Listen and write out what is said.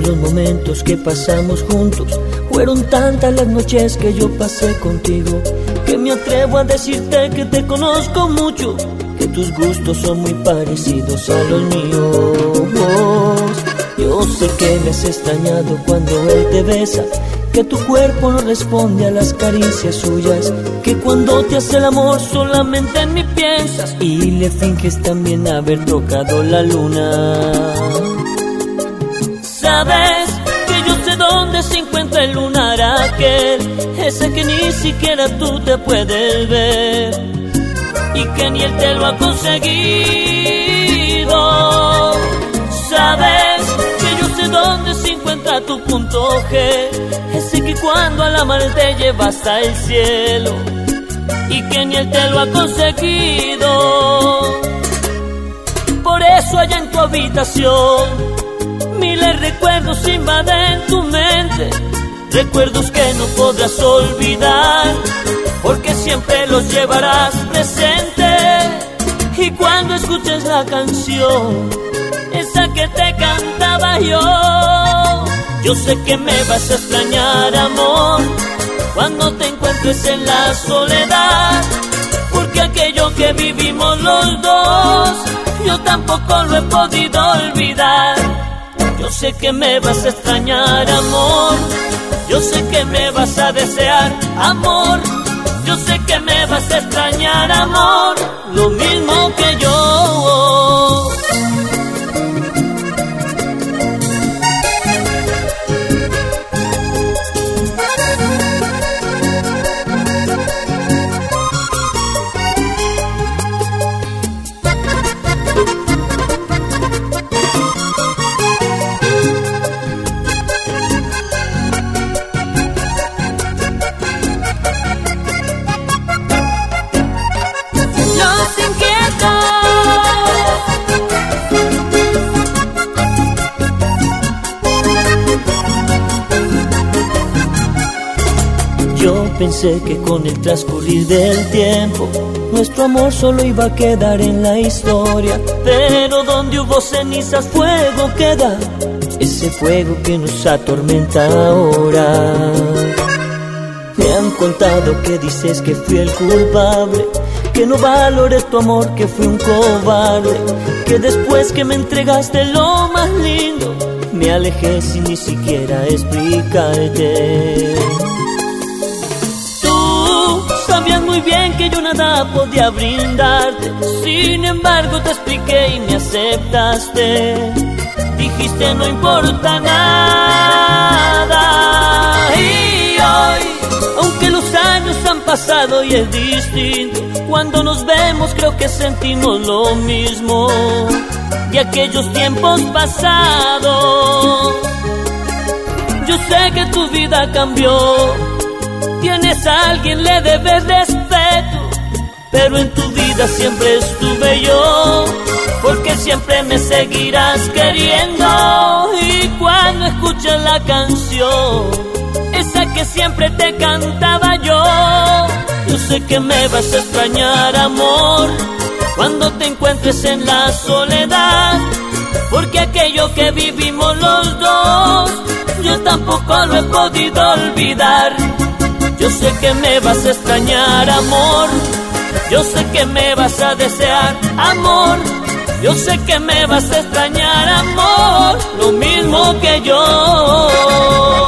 los momentos que pasamos juntos, fueron tantas las noches que yo pasé contigo, que me atrevo a decirte que te conozco mucho, que tus gustos son muy parecidos a los míos. Yo sé que me has extrañado cuando él te besa, que tu cuerpo no responde a las caricias suyas, que cuando te hace el amor solamente en mí piensas y le finges también haber tocado la luna. Sabes que yo sé dónde se encuentra el lunar aquel, ese que ni siquiera tú te puedes ver y que ni él te lo ha conseguido. Sabes que yo sé dónde se encuentra tu punto G, ese que cuando al amar te lleva hasta el cielo y que ni él te lo ha conseguido. Por eso allá en tu habitación Miles recuerdos invaden tu mente, recuerdos que no podrás olvidar, porque siempre los llevarás presente. Y cuando escuches la canción, esa que te cantaba yo, yo sé que me vas a extrañar, amor, cuando te encuentres en la soledad, porque aquello que vivimos los dos, yo tampoco lo he podido olvidar. Yo sé que me vas a extrañar, amor. Yo sé que me vas a desear, amor. Yo sé que me vas a extrañar, amor. Lo mismo que yo. Pensé que con el transcurrir del tiempo nuestro amor solo iba a quedar en la historia. Pero donde hubo cenizas, fuego queda. Ese fuego que nos atormenta ahora. Me han contado que dices que fui el culpable, que no valoré tu amor, que fui un cobarde, que después que me entregaste lo más lindo, me alejé sin ni siquiera explicarte. Sabías muy bien que yo nada podía brindarte, sin embargo te expliqué y me aceptaste. Dijiste no importa nada. Y hoy, aunque los años han pasado y es distinto, cuando nos vemos creo que sentimos lo mismo de aquellos tiempos pasados. Yo sé que tu vida cambió A alguien, le debes respeto, pero en tu vida siempre estuve yo, porque siempre me seguirás queriendo. Y cuando escuchas la canción, esa que siempre te cantaba yo, yo sé que me vas a extrañar, amor, cuando te encuentres en la soledad, porque aquello que vivimos los dos, yo tampoco lo he podido olvidar. Yo sé que me vas a extrañar, amor. Yo sé que me vas a desear, amor. Yo sé que me vas a extrañar, amor. Lo mismo que yo.